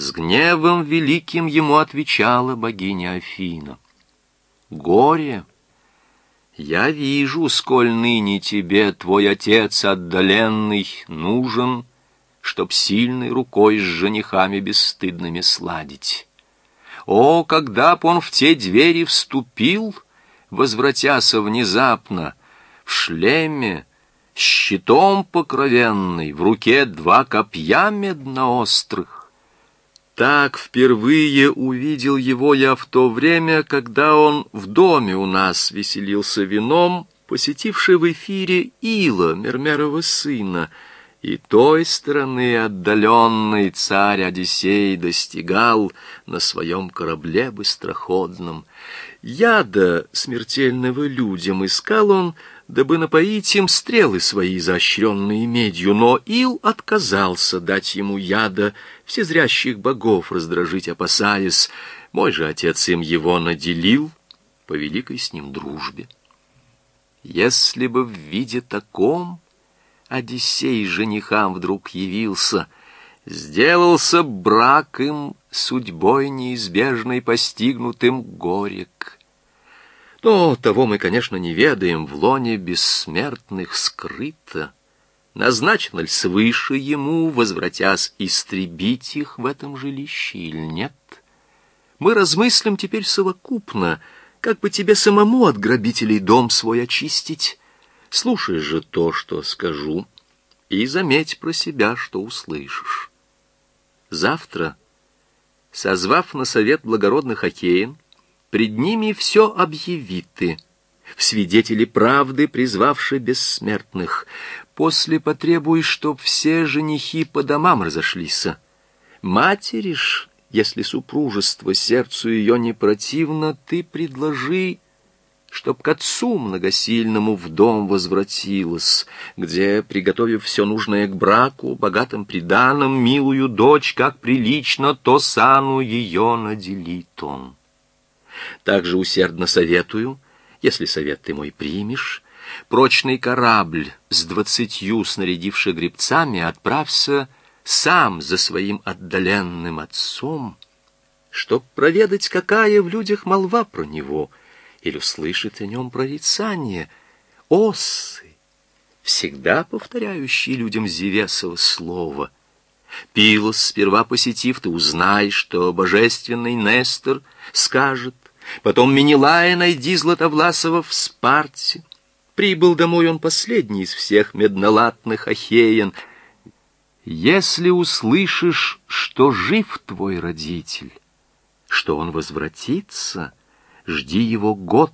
С гневом великим ему отвечала богиня Афина. Горе! Я вижу, сколь ныне тебе твой отец отдаленный нужен, Чтоб сильной рукой с женихами бесстыдными сладить. О, когда б он в те двери вступил, возвратяся внезапно, в шлеме, щитом покровенный, в руке два копья медноострых. Так впервые увидел его я в то время, когда он в доме у нас веселился вином, посетивший в эфире Ила, Мермерова сына, и той стороны отдаленный царь Одиссей достигал на своем корабле быстроходном. Яда смертельного людям искал он, дабы напоить им стрелы свои изощренные медью, но Ил отказался дать ему яда, всезрящих богов раздражить опасаясь. Мой же отец им его наделил по великой с ним дружбе. Если бы в виде таком Одиссей женихам вдруг явился, сделался брак им судьбой неизбежной постигнутым горек. Но того мы, конечно, не ведаем, в лоне бессмертных скрыто. Назначено ли свыше ему, возвратясь, истребить их в этом жилище или нет? Мы размыслим теперь совокупно, как бы тебе самому от грабителей дом свой очистить. Слушай же то, что скажу, и заметь про себя, что услышишь. Завтра, созвав на совет благородных Акеин, пред ними все объяви ты, в свидетели правды, призвавши бессмертных. После потребуй, чтоб все женихи по домам разошлись. Матери ж, если супружество сердцу ее не противно, ты предложи чтоб к отцу многосильному в дом возвратилась, где, приготовив все нужное к браку, богатым приданым, милую дочь, как прилично, то сану ее наделит он. Также усердно советую, если совет ты мой примешь, прочный корабль с двадцатью снарядивши гребцами отправься сам за своим отдаленным отцом, чтоб проведать, какая в людях молва про него, или услышит о нем прорицание. Осы, всегда повторяющие людям Зевесово слово — Пилос, сперва посетив, ты узнаешь, что божественный Нестор скажет, Потом Менелая найди Златовласова в Спарте. Прибыл домой он последний из всех меднолатных ахеян. Если услышишь, что жив твой родитель, что он возвратится, жди его год,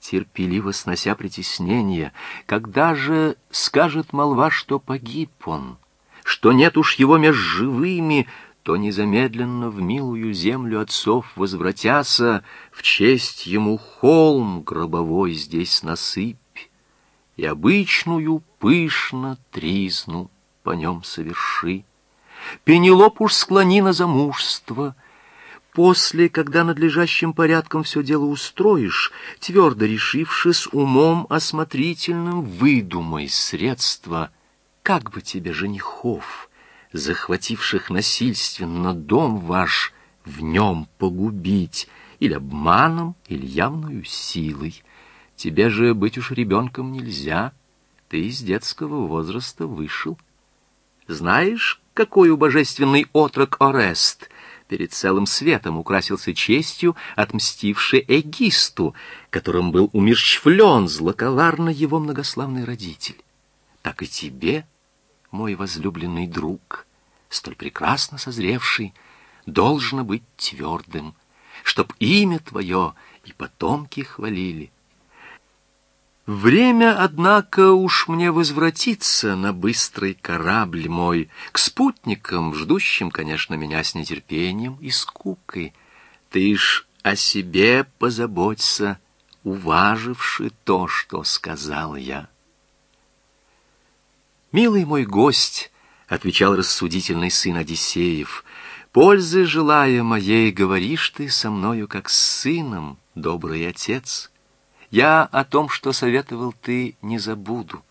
терпеливо снося притеснения. Когда же скажет молва, что погиб он, что нет уж его меж живыми, то незамедленно в милую землю отцов возвратяся, в честь ему холм гробовой здесь насыпь, и обычную пышно тризну по нем соверши. Пенелоп уж склони на замужество. После, когда надлежащим порядком все дело устроишь, твердо решившись умом осмотрительным, выдумай средства, как бы тебе женихов — захвативших насильственно дом ваш, в нем погубить, или обманом, или явную силой. Тебе же быть уж ребенком нельзя, ты из детского возраста вышел. Знаешь, какой у божественный отрок Орест перед целым светом украсился честью, отмстивший Эгисту, которым был умерщвлен злоковарно его многославный родитель? Так и тебе — мой возлюбленный друг, столь прекрасно созревший, должно быть твердым, чтоб имя твое и потомки хвалили. Время, однако, уж мне возвратиться на быстрый корабль мой, к спутникам, ждущим, конечно, меня с нетерпением и скукой. Ты ж о себе позаботься, уваживши то, что сказал я. «Милый мой гость», — отвечал рассудительный сын Одиссеев, «пользы желая моей, говоришь ты со мною как с сыном, добрый отец. Я о том, что советовал ты, не забуду.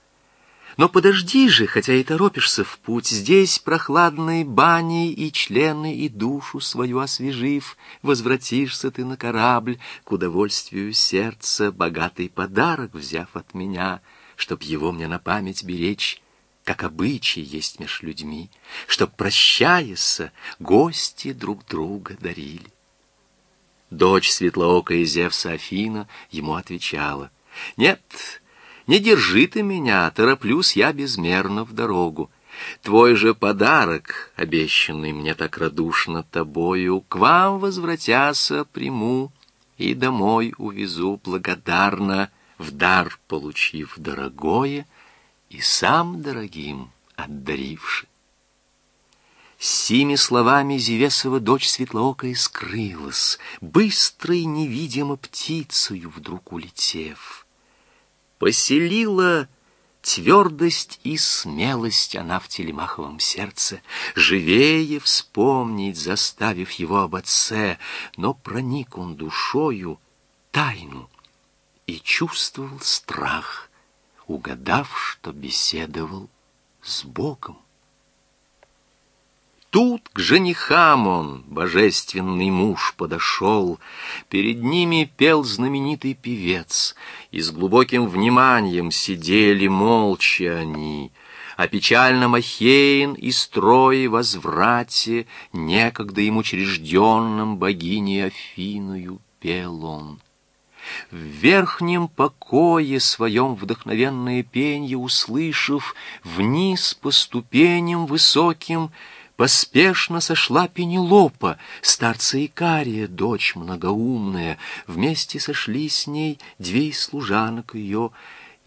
Но подожди же, хотя и торопишься в путь, здесь прохладной баней и члены, и душу свою освежив, возвратишься ты на корабль, к удовольствию сердца, богатый подарок взяв от меня, чтоб его мне на память беречь, как обычай есть меж людьми, чтоб, прощаясь, гости друг друга дарили. Дочь светлоокая Зевса Афина ему отвечала, «Нет, не держи ты меня, тороплюсь я безмерно в дорогу. Твой же подарок, обещанный мне так радушно тобою, к вам возвратяся приму и домой увезу благодарно, в дар получив дорогое и сам дорогим отдаривши. С сими словами Зевесова дочь светлоокая скрылась, быстро и невидимо птицею вдруг улетев. Поселила твердость и смелость она в телемаховом сердце, живее вспомнить, заставив его об отце, но проник он душою тайну и чувствовал страх, угадав, что беседовал с Богом. Тут к женихам он, божественный муж, подошел. Перед ними пел знаменитый певец, и с глубоким вниманием сидели молча они. О печальном Ахейн и строе возврате, некогда им учрежденном богиней Афиною пел он. В верхнем покое своем вдохновенное пенье услышав, вниз по ступеням высоким — Поспешно сошла Пенелопа, старца Икария, дочь многоумная. Вместе сошли с ней две служанок ее,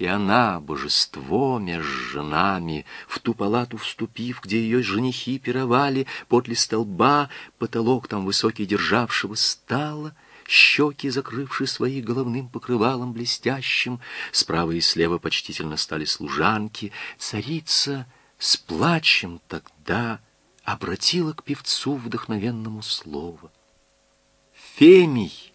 и она, божество меж женами, в ту палату вступив, где ее женихи пировали, подле столба, потолок там высокий державшего, стала, щеки закрывши свои головным покрывалом блестящим, справа и слева почтительно стали служанки, царица с плачем тогда — обратила к певцу вдохновенному слово. «Фемий,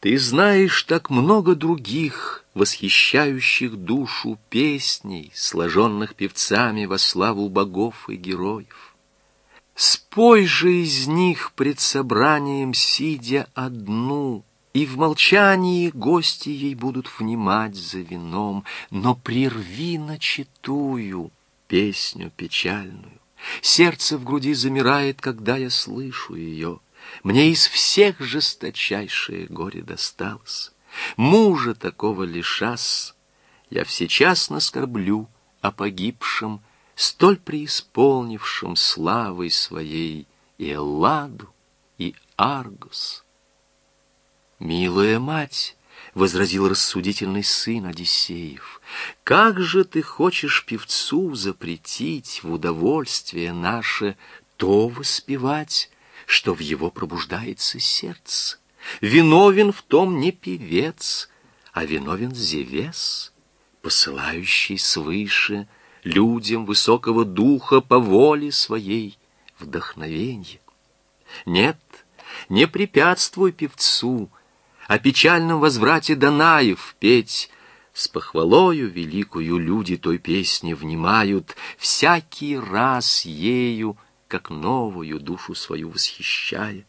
ты знаешь так много других, восхищающих душу песней, сложенных певцами во славу богов и героев. Спой же из них пред собранием, сидя одну, и в молчании гости ей будут внимать за вином, но прерви начатую песню печальную. Сердце в груди замирает, когда я слышу ее. Мне из всех жесточайшее горе досталось. Мужа такого лишас, я всечасно скорблю о погибшем, столь преисполнившем славой своей и Элладу, и Аргус. Милая мать, — возразил рассудительный сын Одиссеев. «Как же ты хочешь певцу запретить в удовольствие наше то воспевать, что в его пробуждается сердце? Виновен в том не певец, а виновен Зевес, посылающий свыше людям высокого духа по воле своей вдохновенье. Нет, не препятствуй певцу, о печальном возврате Данаев петь. С похвалою великую люди той песни внимают, всякий раз ею, как новую душу свою восхищая.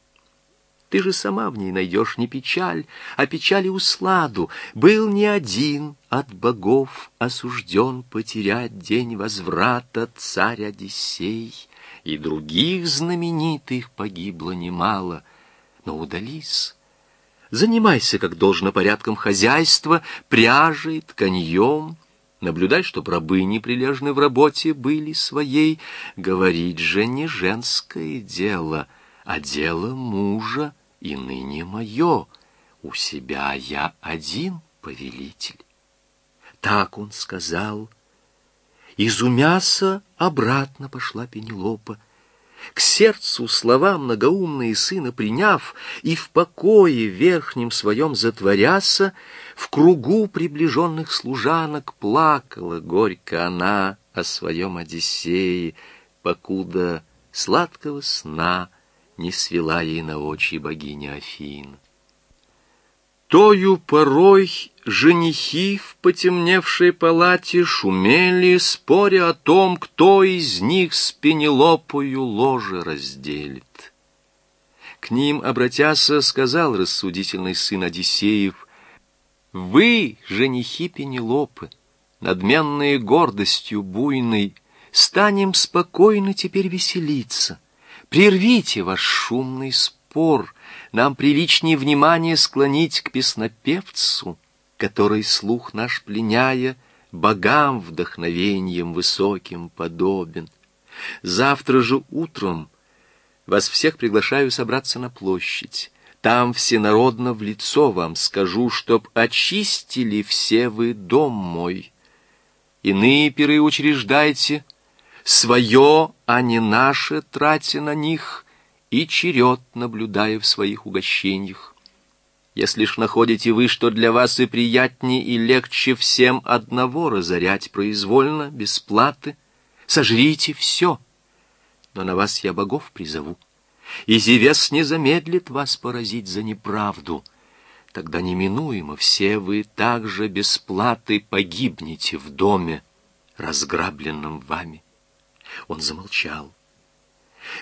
Ты же сама в ней найдешь не печаль, а печаль и усладу. Был не один от богов осужден потерять день возврата царь Одиссей, и других знаменитых погибло немало. Но удались, Занимайся, как должно, порядком хозяйства, пряжей, тканьем. Наблюдай, чтоб рабы неприлежны в работе были своей. Говорить же не женское дело, а дело мужа, и ныне мое. У себя я один повелитель. Так он сказал. Изумяса обратно пошла Пенелопа, к сердцу слова многоумные сына приняв, и в покое верхнем своем затворяся, в кругу приближенных служанок плакала горько она о своем Одиссее, покуда сладкого сна не свела ей на очи богиня Афин. Тою порой женихи в потемневшей палате шумели, споря о том, кто из них с Пенелопою ложе разделит. К ним, обратяся, сказал рассудительный сын Одиссеев, «Вы, женихи Пенелопы, надменные гордостью буйной, станем спокойно теперь веселиться. Прервите ваш шумный спор, нам приличнее внимание склонить к песнопевцу» который слух наш пленяя, богам вдохновением высоким подобен. Завтра же утром вас всех приглашаю собраться на площадь. Там всенародно в лицо вам скажу, чтоб очистили все вы дом мой. Иные пиры учреждайте, свое, а не наше, тратя на них, и черед наблюдая в своих угощениях. Если ж находите вы, что для вас и приятнее, и легче всем одного разорять произвольно, без платы, сожрите все. Но на вас я богов призову, и Зевес не замедлит вас поразить за неправду. Тогда неминуемо все вы также без платы погибнете в доме, разграбленном вами. Он замолчал.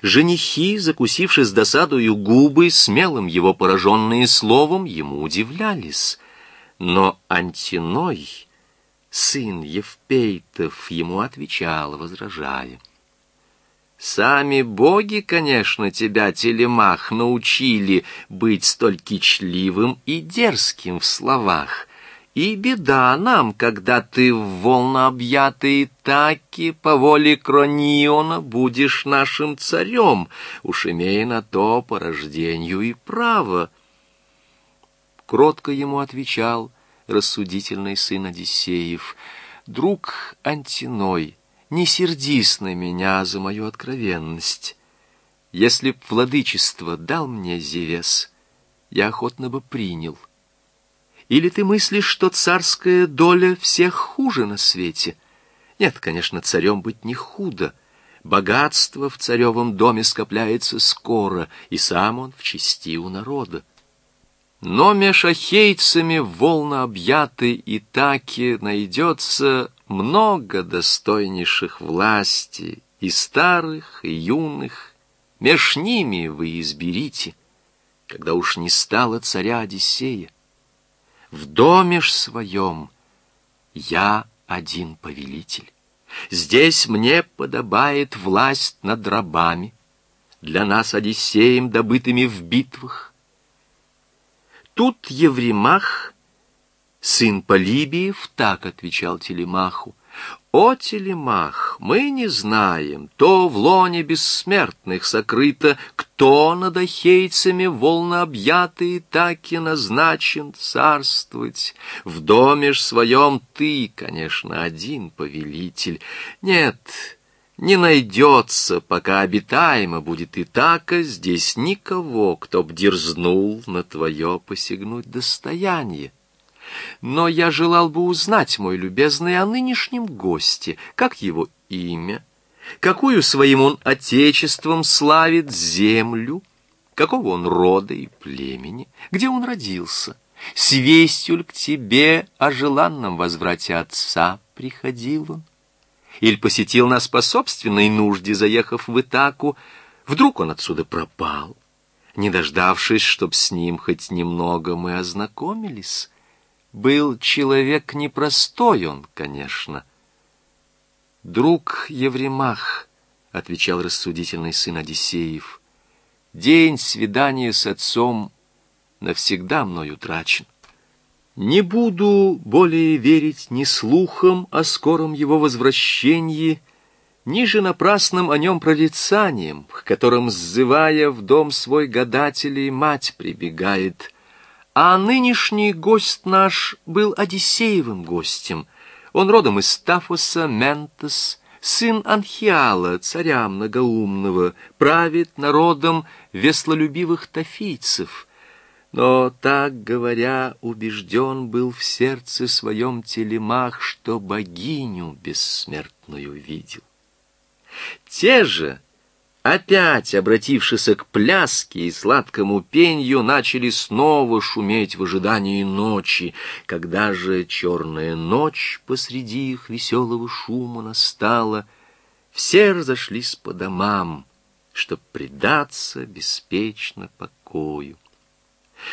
Женихи, закусивши с досадою губы, смелым его пораженные словом, ему удивлялись. Но Антиной, сын Евпейтов, ему отвечал, возражая. Сами боги, конечно, тебя, телемах, научили быть столь кичливым и дерзким в словах, и беда нам, когда ты в волнообъятой таки по воле Крониона будешь нашим царем, уж имея на то по рождению и право. Кротко ему отвечал рассудительный сын Одиссеев, «Друг Антиной, не сердись на меня за мою откровенность. Если б владычество дал мне Зевес, я охотно бы принял». Или ты мыслишь, что царская доля всех хуже на свете? Нет, конечно, царем быть не худо. Богатство в царевом доме скопляется скоро, и сам он в чести у народа. Но меж ахейцами волна объятой и таки найдется много достойнейших власти, и старых, и юных. Меж ними вы изберите, когда уж не стало царя Одиссея. В доме ж своем я один повелитель. Здесь мне подобает власть над рабами, для нас Одиссеем, добытыми в битвах. Тут Евремах, сын Полибиев, так отвечал Телемаху, «О, Телемах, мы не знаем, то в лоне бессмертных сокрыто, кто над ахейцами волнообъятый так и назначен царствовать. В доме ж своем ты, конечно, один повелитель. Нет, не найдется, пока обитаемо будет и така, здесь никого, кто б дерзнул на твое посягнуть достояние. Но я желал бы узнать, мой любезный, о нынешнем госте, как его имя, какую своим он отечеством славит землю, какого он рода и племени, где он родился, с вестью к тебе о желанном возврате отца приходил он, или посетил нас по собственной нужде, заехав в Итаку, вдруг он отсюда пропал, не дождавшись, чтоб с ним хоть немного мы ознакомились, был человек непростой он, конечно. «Друг Евремах», — отвечал рассудительный сын Одиссеев, — «день свидания с отцом навсегда мною трачен. Не буду более верить ни слухам о скором его возвращении, ни же напрасным о нем прорицаниям, к которым, сзывая в дом свой гадателей, мать прибегает — а нынешний гость наш был Одиссеевым гостем. Он родом из Тафоса, Ментос, сын Анхиала, царя многоумного, правит народом веслолюбивых тафийцев. Но, так говоря, убежден был в сердце своем телемах, что богиню бессмертную видел. Те же опять, обратившись к пляске и сладкому пенью, начали снова шуметь в ожидании ночи. Когда же черная ночь посреди их веселого шума настала, все разошлись по домам, чтоб предаться беспечно покою.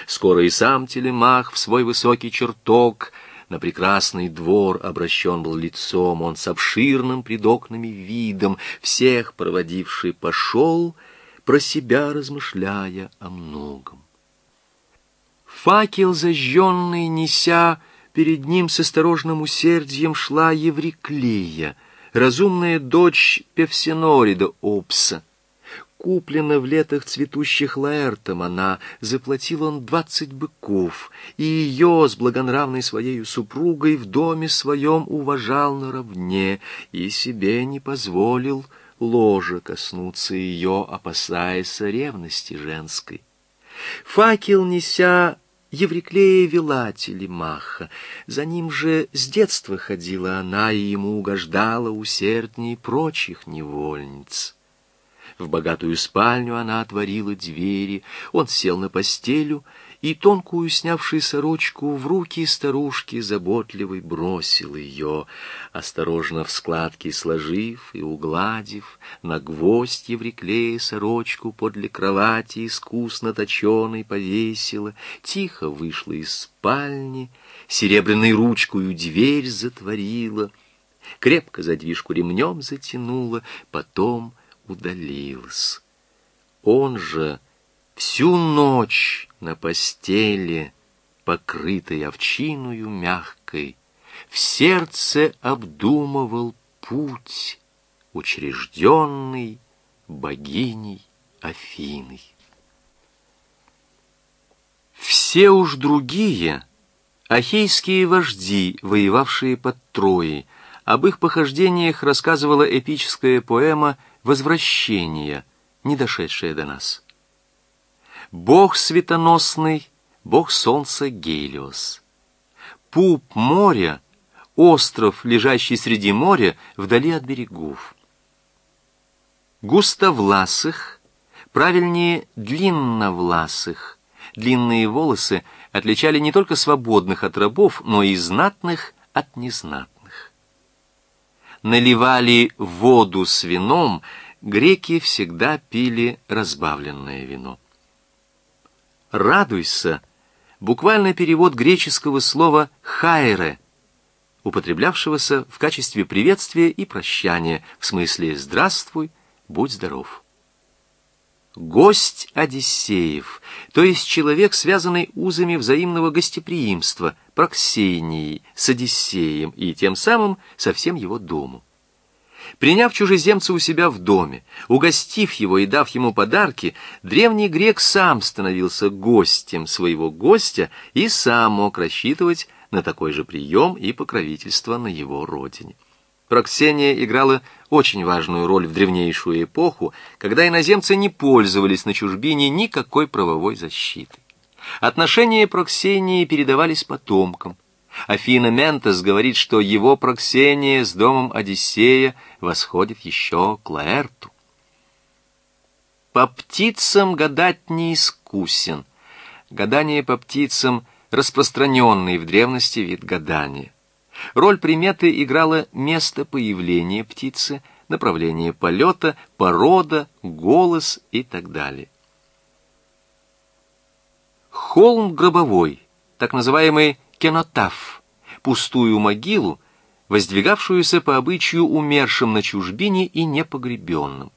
Скоро и сам Телемах в свой высокий чертог на прекрасный двор обращен был лицом, он с обширным пред окнами видом, всех проводивший пошел, про себя размышляя о многом. Факел зажженный, неся, перед ним с осторожным усердием шла Евриклея, разумная дочь Певсинорида Опса — куплена в летах цветущих лаэртом она, заплатил он двадцать быков, и ее с благонравной своей супругой в доме своем уважал наравне, и себе не позволил ложа коснуться ее, опасаясь ревности женской. Факел неся, Евриклея вела телемаха, за ним же с детства ходила она, и ему угождала усердней прочих невольниц. В богатую спальню она отворила двери, он сел на постелю и, тонкую снявший сорочку, в руки старушки заботливой бросил ее, осторожно в складки сложив и угладив, на гвоздь евреклея сорочку подле кровати искусно точеной повесила, тихо вышла из спальни, серебряной ручкою дверь затворила, крепко задвижку ремнем затянула, потом — удалился. Он же всю ночь на постели, покрытой овчиною мягкой, в сердце обдумывал путь, учрежденный богиней Афиной. Все уж другие, ахейские вожди, воевавшие под Троей, об их похождениях рассказывала эпическая поэма возвращение, не дошедшее до нас. Бог светоносный, Бог солнца Гелиос. Пуп моря, остров, лежащий среди моря, вдали от берегов. Густовласых, правильнее длинновласых. Длинные волосы отличали не только свободных от рабов, но и знатных от незнатных наливали воду с вином, греки всегда пили разбавленное вино. «Радуйся» — буквальный перевод греческого слова «хайре», употреблявшегося в качестве приветствия и прощания, в смысле «здравствуй, будь здоров». Гость Одиссеев, то есть человек, связанный узами взаимного гостеприимства, Проксенией, с Одиссеем и тем самым со всем его дому. Приняв чужеземца у себя в доме, угостив его и дав ему подарки, древний грек сам становился гостем своего гостя и сам мог рассчитывать на такой же прием и покровительство на его родине. Проксения играла очень важную роль в древнейшую эпоху, когда иноземцы не пользовались на чужбине никакой правовой защитой. Отношения Проксении передавались потомкам. Афина Ментес говорит, что его Проксения с домом Одиссея восходит еще к Лаэрту. По птицам гадать не искусен. Гадание по птицам — распространенный в древности вид гадания. Роль приметы играла место появления птицы, направление полета, порода, голос и так далее. Холм гробовой, так называемый кенотаф, пустую могилу, воздвигавшуюся по обычаю умершим на чужбине и непогребенным.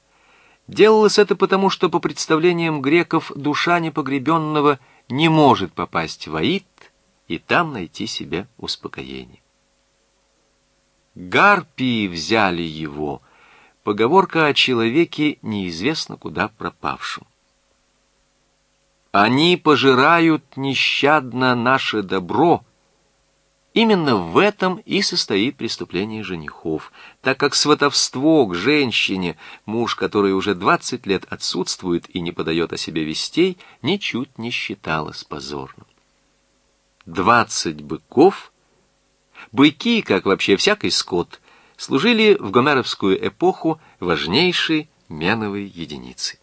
Делалось это потому, что по представлениям греков душа непогребенного не может попасть в Аид и там найти себе успокоение. Гарпии взяли его. Поговорка о человеке неизвестно куда пропавшем. Они пожирают нещадно наше добро. Именно в этом и состоит преступление женихов, так как сватовство к женщине, муж, который уже двадцать лет отсутствует и не подает о себе вестей, ничуть не считалось позорным. Двадцать быков — Быки, как вообще всякий скот, служили в гомеровскую эпоху важнейшей меновой единицы.